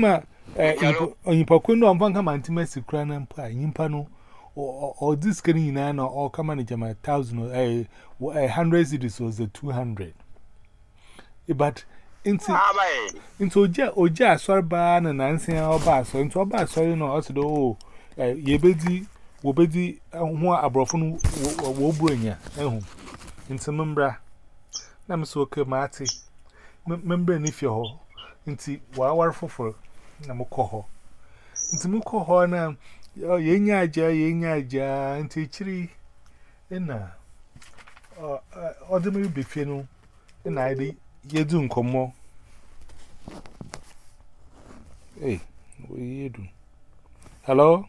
ma onipa kun no amfa nka mantima si kura na mpo a nyimpa no o this skin nyina na o kama ne jama 1000 eh 100 cities was 200 but nti nti oje oje asor ba na nansen oba asor nti oba asor no oso do o ye bedi wo bedi ho abrofo no wo bro nya ehu nti membra na me so okay mate Me mbrɛ ne fie hɔ nti w'awar fofor na mo kɔ hɔ nti mo kɔ hɔ na yɛn nya agyaa yɛn nya agyaa nti ekyiri na ɔdze me ba fie no na ayɛ dɛ yɛdzi nkɔmɔ. Ei, wei yɛ du. Hello?